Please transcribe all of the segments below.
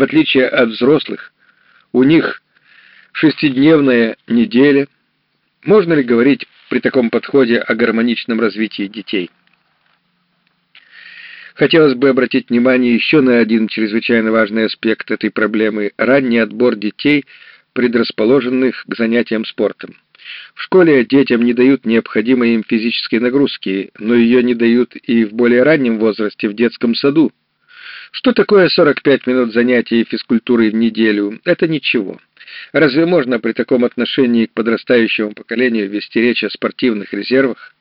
В отличие от взрослых, у них шестидневная неделя. Можно ли говорить при таком подходе о гармоничном развитии детей? Хотелось бы обратить внимание еще на один чрезвычайно важный аспект этой проблемы – ранний отбор детей, предрасположенных к занятиям спортом. В школе детям не дают необходимой им физической нагрузки, но ее не дают и в более раннем возрасте в детском саду. Что такое 45 минут занятий физкультурой в неделю? Это ничего. Разве можно при таком отношении к подрастающему поколению вести речь о спортивных резервах?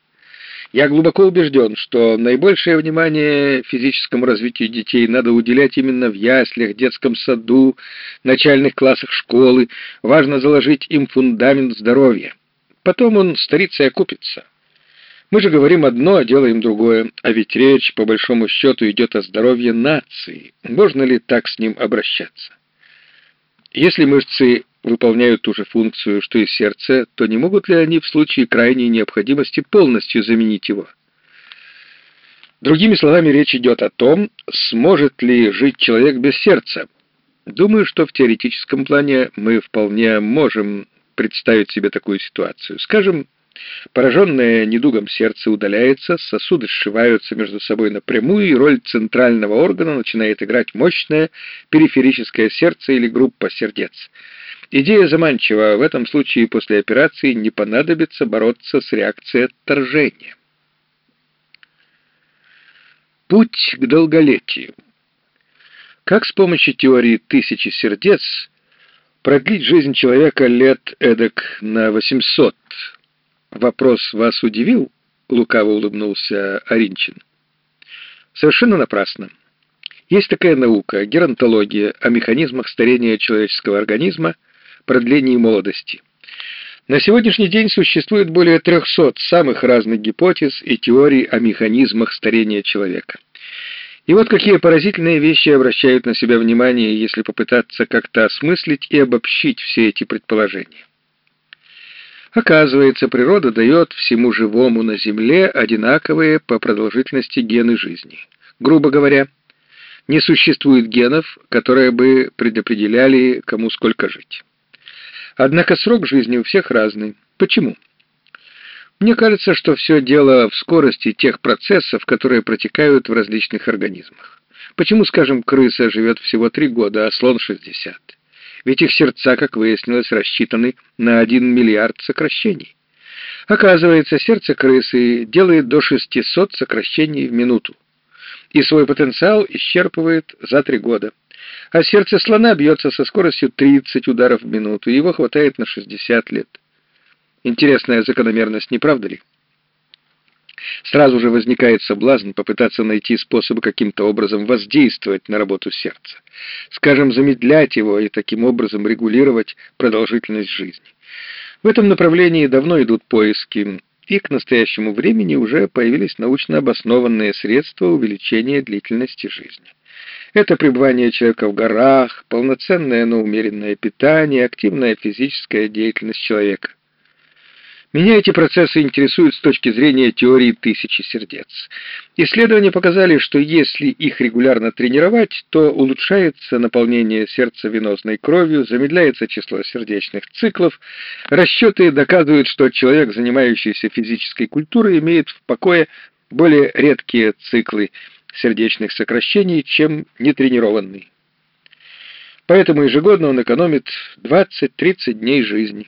Я глубоко убежден, что наибольшее внимание физическому развитию детей надо уделять именно в яслях, детском саду, начальных классах школы. Важно заложить им фундамент здоровья. Потом он старится и окупится. Мы же говорим одно, а делаем другое. А ведь речь, по большому счету, идет о здоровье нации. Можно ли так с ним обращаться? Если мышцы выполняют ту же функцию, что и сердце, то не могут ли они в случае крайней необходимости полностью заменить его? Другими словами, речь идет о том, сможет ли жить человек без сердца. Думаю, что в теоретическом плане мы вполне можем представить себе такую ситуацию. Скажем, Пораженное недугом сердце удаляется, сосуды сшиваются между собой напрямую, и роль центрального органа начинает играть мощное периферическое сердце или группа сердец. Идея заманчива, в этом случае после операции не понадобится бороться с реакцией отторжения. Путь к долголетию. Как с помощью теории тысячи сердец продлить жизнь человека лет эдак на 800 «Вопрос вас удивил?» — лукаво улыбнулся Оринчин. «Совершенно напрасно. Есть такая наука, геронтология, о механизмах старения человеческого организма, продлении молодости. На сегодняшний день существует более 300 самых разных гипотез и теорий о механизмах старения человека. И вот какие поразительные вещи обращают на себя внимание, если попытаться как-то осмыслить и обобщить все эти предположения. Оказывается, природа дает всему живому на Земле одинаковые по продолжительности гены жизни. Грубо говоря, не существует генов, которые бы предопределяли, кому сколько жить. Однако срок жизни у всех разный. Почему? Мне кажется, что все дело в скорости тех процессов, которые протекают в различных организмах. Почему, скажем, крыса живет всего три года, а слон — 60? Ведь их сердца, как выяснилось, рассчитаны на 1 миллиард сокращений. Оказывается, сердце крысы делает до 600 сокращений в минуту, и свой потенциал исчерпывает за три года. А сердце слона бьется со скоростью 30 ударов в минуту, его хватает на 60 лет. Интересная закономерность, не правда ли? Сразу же возникает соблазн попытаться найти способы каким-то образом воздействовать на работу сердца. Скажем, замедлять его и таким образом регулировать продолжительность жизни. В этом направлении давно идут поиски, и к настоящему времени уже появились научно обоснованные средства увеличения длительности жизни. Это пребывание человека в горах, полноценное, но умеренное питание, активная физическая деятельность человека. Меня эти процессы интересуют с точки зрения теории тысячи сердец. Исследования показали, что если их регулярно тренировать, то улучшается наполнение сердца венозной кровью, замедляется число сердечных циклов. Расчеты доказывают, что человек, занимающийся физической культурой, имеет в покое более редкие циклы сердечных сокращений, чем нетренированный. Поэтому ежегодно он экономит 20-30 дней жизни.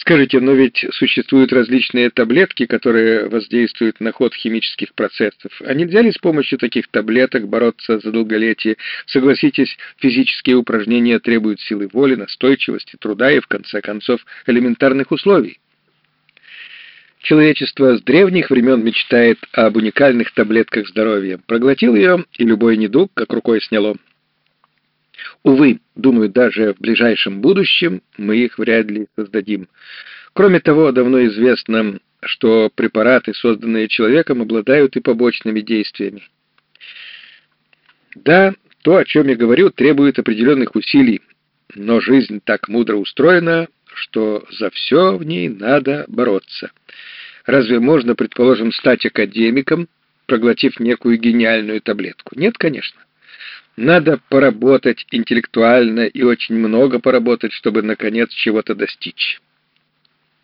Скажите, но ведь существуют различные таблетки, которые воздействуют на ход химических процессов. А нельзя ли с помощью таких таблеток бороться за долголетие? Согласитесь, физические упражнения требуют силы воли, настойчивости, труда и, в конце концов, элементарных условий. Человечество с древних времен мечтает об уникальных таблетках здоровья. Проглотил ее, и любой недуг как рукой сняло. Увы, думаю, даже в ближайшем будущем мы их вряд ли создадим. Кроме того, давно известно, что препараты, созданные человеком, обладают и побочными действиями. Да, то, о чем я говорю, требует определенных усилий, но жизнь так мудро устроена, что за все в ней надо бороться. Разве можно, предположим, стать академиком, проглотив некую гениальную таблетку? Нет, конечно. Надо поработать интеллектуально и очень много поработать, чтобы, наконец, чего-то достичь.